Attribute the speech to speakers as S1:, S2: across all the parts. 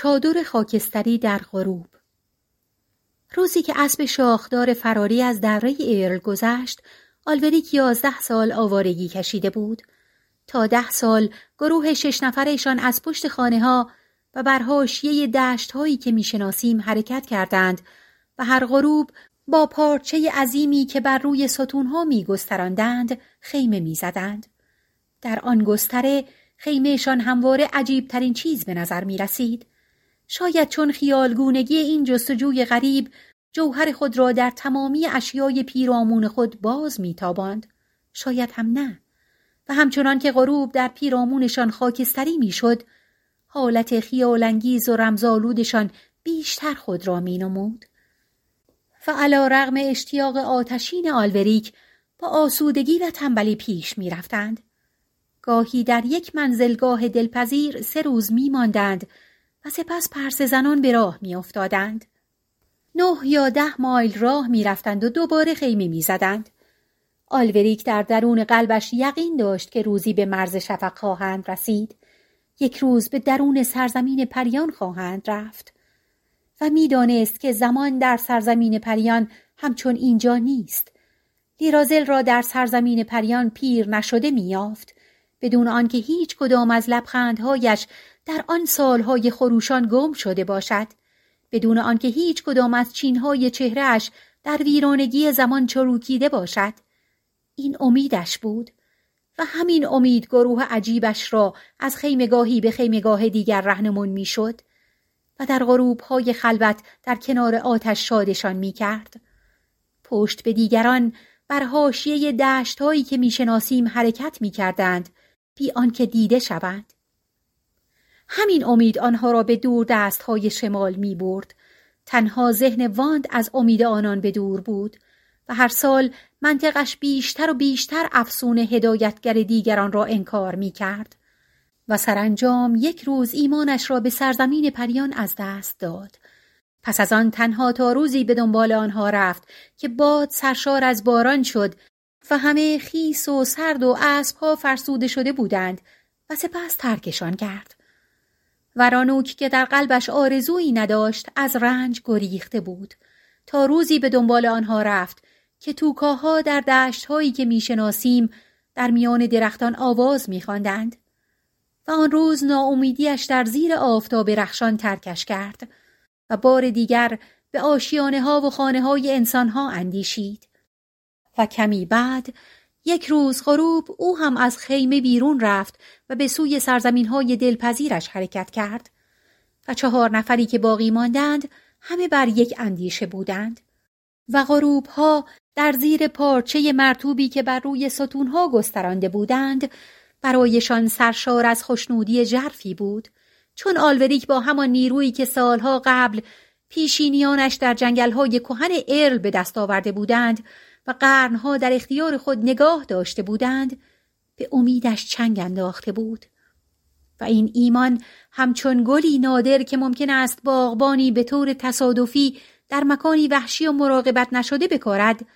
S1: چادر خاکستری در غروب روزی که اسب شاخدار فراری از دره ایرل گذشت آلوریک یازده سال آوارگی کشیده بود تا ده سال گروه شش نفرشان از پشت خانه ها و بر حاشیه دشت هایی که می‌شناسیم حرکت کردند و هر غروب با پارچه عظیمی که بر روی ستون ها می گستراندند خیمه می زدند. در آن گستره خیمهشان همواره عجیب ترین چیز به نظر می رسید. شاید چون خیالگونگی این جستجوی غریب جوهر خود را در تمامی اشیای پیرامون خود باز میتاباند. شاید هم نه. و همچنان که غروب در پیرامونشان خاکستری می‌شد حالت خیالانگیز و رمزالودشان بیشتر خود را مینمود. و علا رغم اشتیاق آتشین آلوریک با آسودگی و تنبلی پیش می‌رفتند. گاهی در یک منزلگاه دلپذیر سه روز میماندند و سپس پرس زنان به راه می افتادند. نه یا ده مایل راه می رفتند و دوباره خیمه می زدند. آلوریک در درون قلبش یقین داشت که روزی به مرز شفق خواهند رسید. یک روز به درون سرزمین پریان خواهند رفت. و می‌دانست که زمان در سرزمین پریان همچون اینجا نیست. لیرازل را در سرزمین پریان پیر نشده میافت بدون آنکه هیچ کدام از لبخندهایش در آن سالهای خروشان گم شده باشد. بدون آنکه هیچ کدام از چینهای چهرهش در ویرانگی زمان چروکیده باشد. این امیدش بود و همین امید گروه عجیبش را از خیمگاهی به خیمگاه دیگر رهنمون می‌شد و در غروبهای خلوت در کنار آتش شادشان می‌کرد. پشت به دیگران بر حاشیه دشتهایی که می‌شناسیم حرکت می‌کردند. بی آنکه دیده شوند. همین امید آنها را به دور دست های شمال می برد. تنها ذهن واند از امید آنان به دور بود و هر سال منطقش بیشتر و بیشتر افسون هدایتگر دیگران را انکار می کرد. و سرانجام یک روز ایمانش را به سرزمین پریان از دست داد. پس از آن تنها تا روزی به دنبال آنها رفت که باد سرشار از باران شد و همه خیس و سرد و اسبها فرسوده شده بودند و سپس ترکشان کرد. ورانوک که در قلبش آرزویی نداشت از رنج گریخته بود. تا روزی به دنبال آنها رفت که توکاها در دشتهایی که می‌شناسیم در میان درختان آواز میخواندند و آن روز ناامیدیش در زیر آفتاب رخشان ترکش کرد و بار دیگر به آشیانه ها و خانه های انسان ها اندیشید. و کمی بعد یک روز غروب او هم از خیمه بیرون رفت و به سوی سرزمین های دلپذیرش حرکت کرد و چهار نفری که باقی ماندند همه بر یک اندیشه بودند و غروب ها در زیر پارچه مرتوبی که بر روی ستون ها گسترانده بودند برایشان سرشار از خوشنودی جرفی بود چون آلوریک با همان نیرویی که سالها قبل پیشینیانش در جنگل های کهن ارل به دست آورده بودند و قرنها در اختیار خود نگاه داشته بودند به امیدش چنگ انداخته بود. و این ایمان همچون گلی نادر که ممکن است باغبانی به طور تصادفی در مکانی وحشی و مراقبت نشده بکارد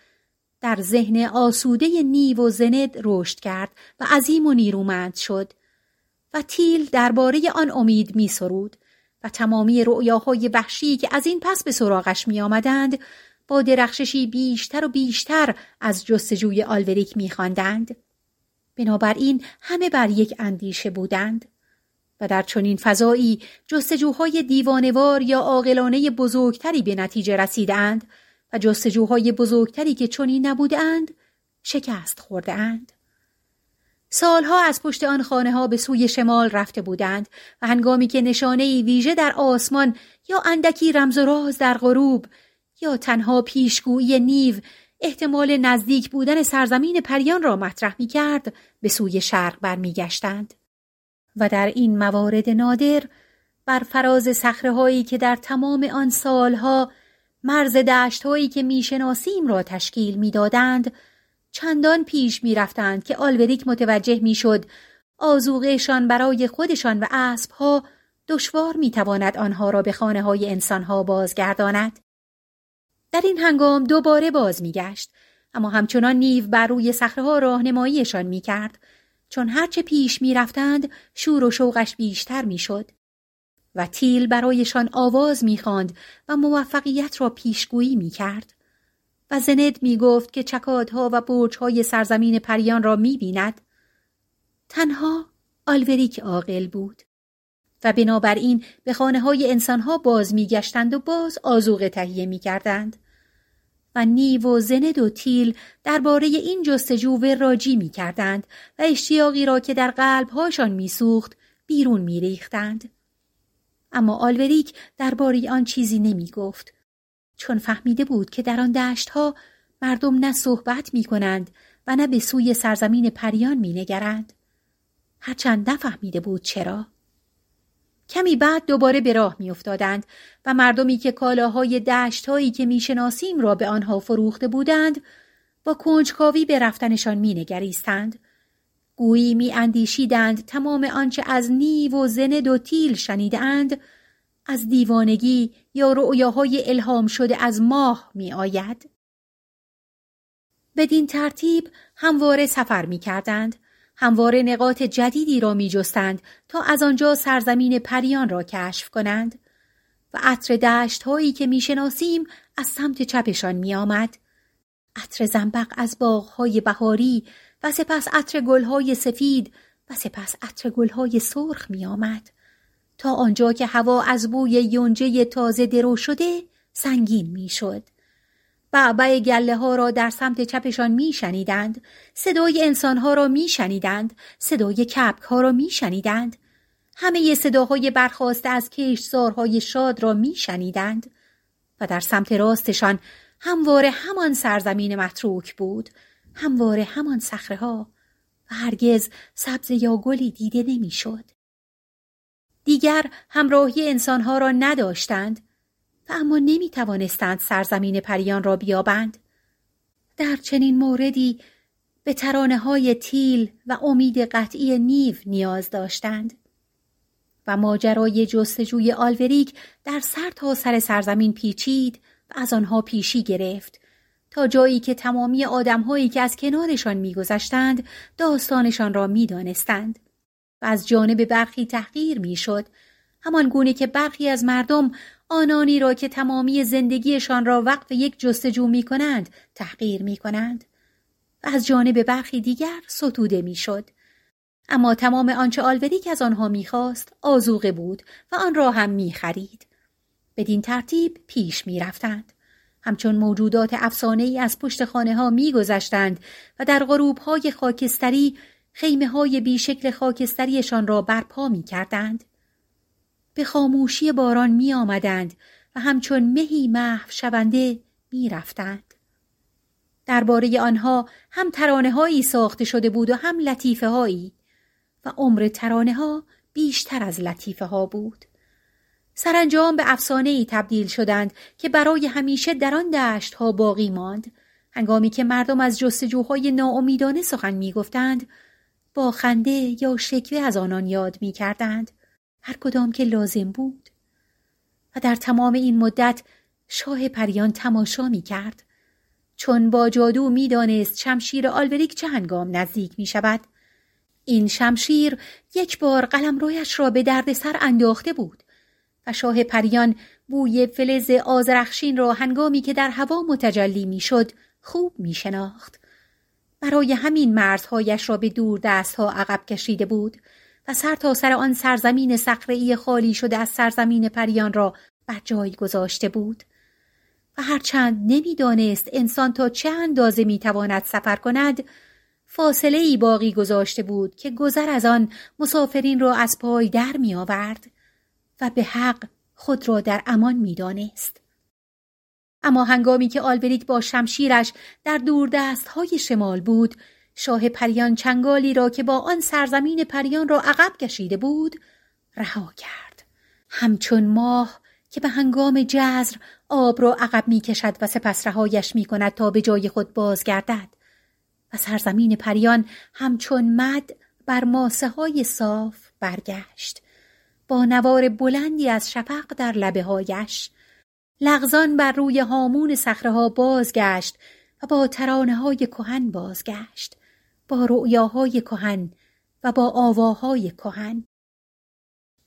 S1: در ذهن آسوده نیو و زند رشد کرد و عظیم و نیرومند شد و تیل درباره آن امید می سرود و تمامی رؤیاهای وحشی که از این پس به سراغش می آمدند درخششی بیشتر و بیشتر از جستجوی آلوریک میخواندند بنابراین همه بر یک اندیشه بودند و در چنین فضایی جستجوهای دیوانوار یا عاقلانه بزرگتری به نتیجه رسیدند و جستجوهای بزرگتری که چنین نبودند شکست خوردهاند. سالها از پشت آن خانه ها به سوی شمال رفته بودند و هنگامی که نشانه ویژه در آسمان یا اندکی رمز و راز در غروب یا تنها پیشگویی نیو احتمال نزدیک بودن سرزمین پریان را مطرح می کرد به سوی شرق برمیگشتند. و در این موارد نادر بر فراز هایی که در تمام آن سالها مرز هایی که می‌شناسیم را تشکیل می‌دادند چندان پیش می‌رفتند که آلوریک متوجه می‌شد آزوغهشان برای خودشان و اسبها دشوار می‌تواند آنها را به خانه های انسانها بازگرداند. در این هنگام دوباره باز میگشت. اما همچنان نیو بر روی صخره راهنماییشان می‌کرد. چون هرچه پیش می‌رفتند شور و شوقش بیشتر می‌شد. و تیل برایشان آواز می‌خواند و موفقیت را پیشگویی می‌کرد. و زند می‌گفت که چکادها و برجهای سرزمین پریان را می‌بیند. تنها آلوریک عاقل بود. و بنابراین به خانه های انسانها باز میگشتند و باز آزوغه تهیه می‌کردند. و نیو و زند و تیل درباره این جستجو راجی می کردند و اشتیاقی را که در قلبهاشان میسوخت بیرون میریختند. اما آلوریک درباره آن چیزی نمی گفت چون فهمیده بود که در آن دشتها مردم نه صحبت می کنند و نه به سوی سرزمین پریان می نگرند. هرچند نفهمیده بود چرا. کمی بعد دوباره به راه میافتادند و مردمی که کالاهای دشتهایی که می‌شناسیم را به آنها فروخته بودند با کنجکاوی به رفتنشان مینگریستند گویی میاندیشیدند تمام آنچه از نیو و زند و تیل شنیدهاند از دیوانگی یا رؤیاهای الهام شده از ماه می آید. بدین ترتیب همواره سفر می کردند همواره نقاط جدیدی را می جستند تا از آنجا سرزمین پریان را کشف کنند و عطر دشت هایی که می شناسیم از سمت چپشان می آمد. عطر زنبق از باغهای بهاری و سپس عطر گلهای سفید و سپس عطر گلهای سرخ می آمد. تا آنجا که هوا از بوی یونجه تازه درو شده سنگین می شد. بعبع گله ها را در سمت چپشان می شنیدند. صدای انسان ها را می شنیدند. صدای کپک ها را می شنیدند. همه صداهای برخواسته از کشتزارهای شاد را می شنیدند. و در سمت راستشان همواره همان سرزمین متروک بود. همواره همان سخره ها و هرگز سبز یا گلی دیده نمی‌شد. دیگر همراهی انسانها را نداشتند و اما نمی توانستند سرزمین پریان را بیابند. در چنین موردی به ترانه های تیل و امید قطعی نیو نیاز داشتند. و ماجرای جستجوی آلوریک در سر تا سر سرزمین پیچید و از آنها پیشی گرفت تا جایی که تمامی آدمهایی که از کنارشان میگذشتند داستانشان را می‌دانستند و از جانب برخی تحقیر می‌شد همان گونه که برخی از مردم آنانی را که تمامی زندگیشان را وقف یک جستجو می کنند تحقیر می کنند و از جانب برخی دیگر ستوده می شد. اما تمام آنچه آلوریک از آنها می‌خواست آزوغه بود و آن را هم می خرید. بدین ترتیب پیش می رفتند. همچون موجودات افسانه ای از پشت خانه ها می گذشتند و در غروب های خاکستری خیمه های بیشکل خاکستریشان را برپا می کردند. به خاموشی باران می آمدند و همچون مهی محو شونده می رفتند. درباره آنها هم ترانه هایی ساخته شده بود و هم لطیفه هایی و عمر ترانه ها بیشتر از لطیفه ها بود. سرانجام به افسانه ای تبدیل شدند که برای همیشه در آن دشت ها باقی ماند هنگامی که مردم از جستجوهای ناامیدانه سخن می گفتند با خنده یا شکوه از آنان یاد می کردند هر کدام که لازم بود. و در تمام این مدت شاه پریان تماشا می کرد چون با جادو می دانست شمشیر آلوریک چه هنگام نزدیک می شود این شمشیر یک بار قلم رویش را به درد سر انداخته بود و شاه پریان بوی فلز آزرخشین را هنگامی که در هوا متجلی می شد خوب می شناخت. برای همین مرزهایش را به دور دست ها عقب کشیده بود. و سر تا سر آن سرزمین صخره‌ای خالی شده از سرزمین پریان را بر جای گذاشته بود و هرچند نمی‌دانست انسان تا چه اندازه می‌تواند سفر کند فاصله ای باقی گذاشته بود که گذر از آن مسافرین را از پای در می آورد و به حق خود را در امان می‌دانست. اما هنگامی که آلبریک با شمشیرش در دور دست های شمال بود شاه پریان چنگالی را که با آن سرزمین پریان را عقب کشیده بود رها کرد. همچون ماه که به هنگام جزر آب را عقب می کشد و سپس رهایش می کند تا به جای خود بازگردد. و سرزمین پریان همچون مد بر ماسه های صاف برگشت. با نوار بلندی از شفق در لبه هایش لغزان بر روی هامون ها بازگشت و با ترانه های کهن بازگشت. با رؤیاهای کهن و با آواهای کهن.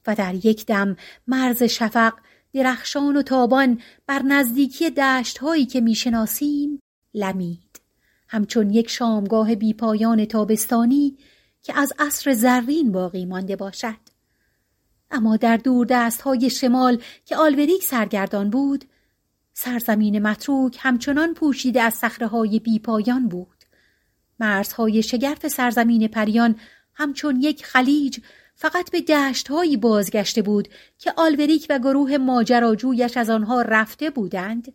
S1: و در یک دم مرز شفق درخشان و تابان بر نزدیکی دشت هایی که می‌شناسیم لمید. همچون یک شامگاه بیپایان تابستانی که از عصر زرین باقی مانده باشد. اما در دور دست های شمال که آلبریک سرگردان بود سرزمین متروک همچنان پوشیده از صخره های بیپایان بود. مرزهای شگرف سرزمین پریان همچون یک خلیج فقط به دشتهایی بازگشته بود که آلوریک و گروه ماجراجویش از آنها رفته بودند.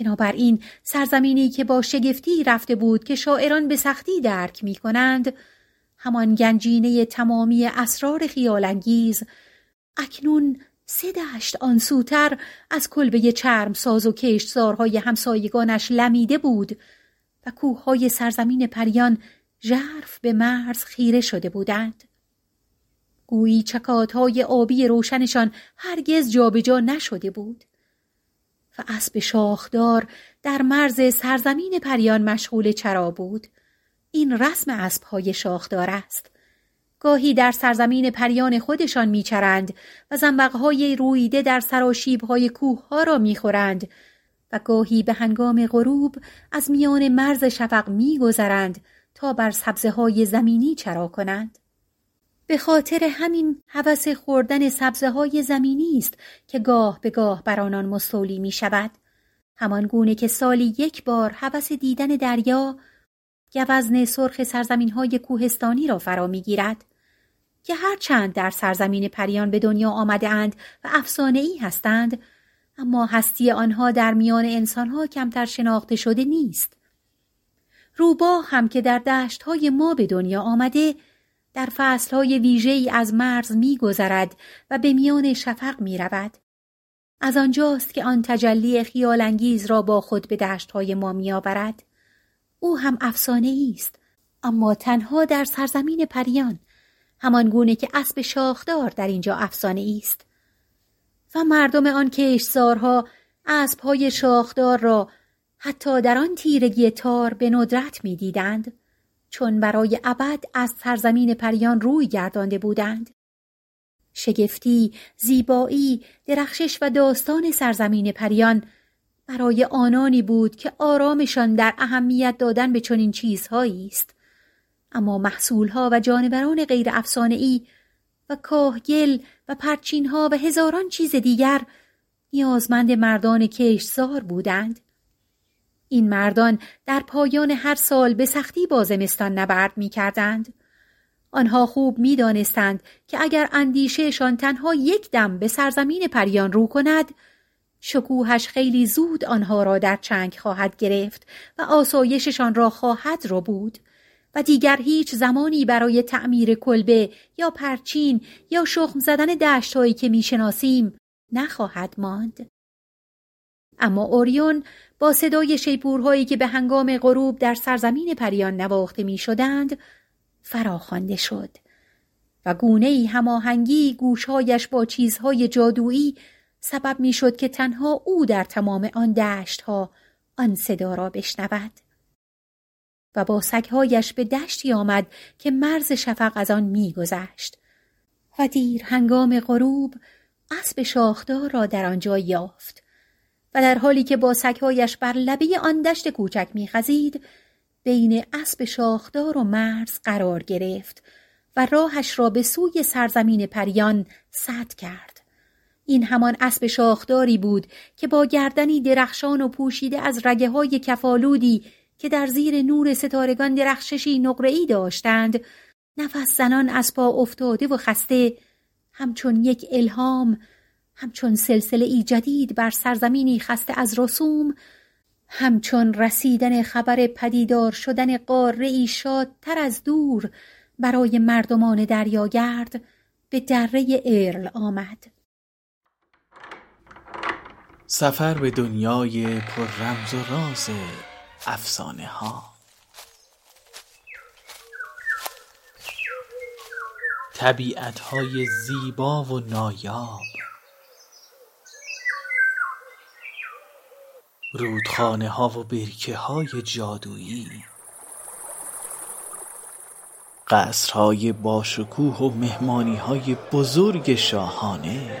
S1: بنابراین سرزمینی که با شگفتی رفته بود که شاعران به سختی درک می کنند همان گنجینه تمامی اسرار خیالانگیز اکنون سه دشت آن سوتر از کلبه چرم ساز و کشتزارهای همسایگانش لمیده بود. و کوههای سرزمین پریان ژرف به مرز خیره شده بودند. گویی چکاتهای آبی روشنشان هرگز جابجا نشده بود و اسب شاخدار در مرز سرزمین پریان مشغول چرا بود این رسم اسبهای شاخدار است گاهی در سرزمین پریان خودشان میچرند و زنبقهای رویده در سراشیبهای کوهها را می‌خورند گاهی به هنگام غروب از میان مرز شفق میگذرند تا بر سبزه های زمینی چرا کنند. به خاطر همین هوس خوردن سبزه های زمینی است که گاه به گاه بر آنان مستولی می شود. همان گونه که سالی یک بار هوس دیدن دریا گوزن سرخ سرزمین های کوهستانی را فرا می گیرد. که هرچند در سرزمین پریان به دنیا آمده اند و افسانه ای هستند اما هستی آنها در میان انسانها کمتر شناخته شده نیست. روبا هم که در دشت های ما به دنیا آمده در فصل های ویژه از مرز می گذرد و به میان شفق می رود. از آنجاست که آن تجلی خیال انگیز را با خود به دشت های ما می آورد. او هم افسانه است اما تنها در سرزمین پریان همان گونه که اسب شاخدار در اینجا افسانه است و مردم آن کشزارها اسبهای شاخدار را حتی در آن تیرگی تار به ندرت می‌دیدند چون برای ابد از سرزمین پریان روی گردانده بودند. شگفتی، زیبایی، درخشش و داستان سرزمین پریان برای آنانی بود که آرامشان در اهمیت دادن به چنین چیزهایی است. اما محصولها و جانوران غیر افسانه ای و کاهگل و پرچینها و هزاران چیز دیگر نیازمند مردان کشزار بودند. این مردان در پایان هر سال به سختی با زمستان نبرد می کردند. آنها خوب می دانستند که اگر اندیشهشان تنها یک دم به سرزمین پریان رو کند، شکوهش خیلی زود آنها را در چنگ خواهد گرفت و آسایششان را خواهد رو بود. و دیگر هیچ زمانی برای تعمیر کلبه یا پرچین یا شخم زدن دشتهایی که می‌شناسیم نخواهد ماند. اما اوریون با صدای شیپورهایی که به هنگام غروب در سرزمین پریان نواخته می شدند فراخوانده شد و گونه ای هماهنگی گوشهایش با چیزهای جادویی سبب می شد که تنها او در تمام آن دشتها آن صدا را بشنود. و با سگهایش به دشتی آمد که مرز شفق از آن میگذشت. و دیر هنگام غروب اسب شاخدار را در آنجا یافت و در حالی که با سگهایش بر لبه آن دشت کوچک میخزید بین اسب شاخدار و مرز قرار گرفت و راهش را به سوی سرزمین پریان سد کرد. این همان اسب شاخداری بود که با گردنی درخشان و پوشیده از رگه های کفالودی که در زیر نور ستارگان درخششی نقره‌ای داشتند نفس زنان از پا افتاده و خسته همچون یک الهام همچون سلسله ای جدید بر سرزمینی خسته از رسوم همچون رسیدن خبر پدیدار شدن قاره ای شادتر از دور برای مردمان دریاگرد به دره ارل آمد.
S2: سفر به دنیای پر رمز و راز. افسانه ها. طبیعت های زیبا و نایاب. رودخانه ها و برکه های جادویی. قصرهای باشکوه و مهمانی های بزرگ شاهانه.